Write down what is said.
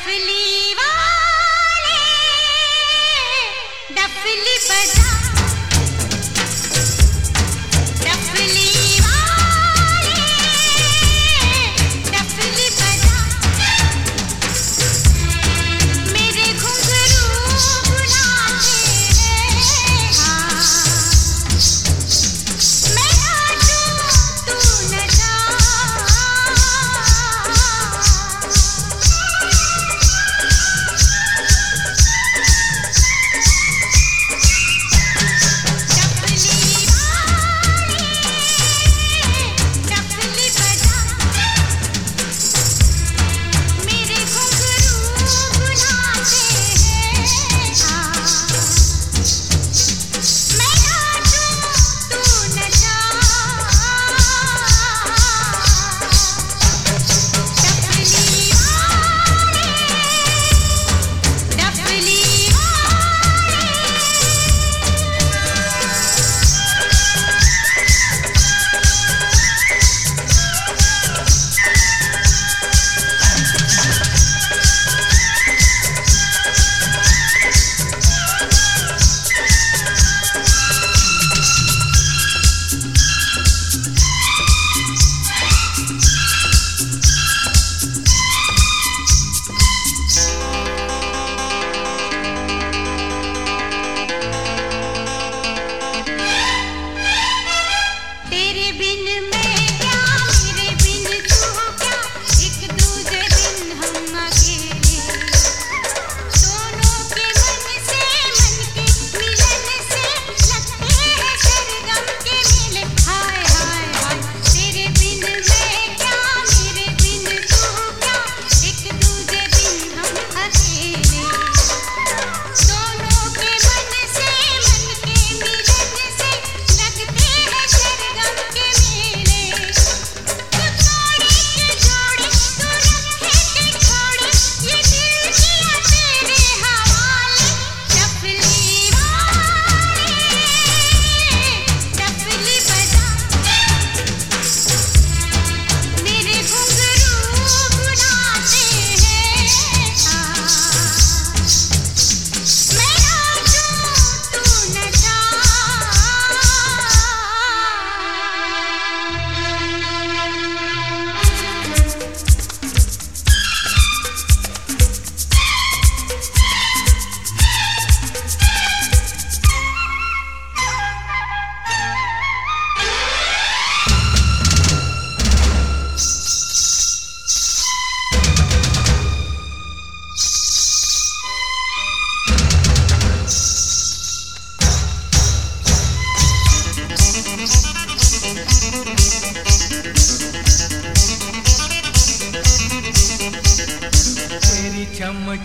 मफली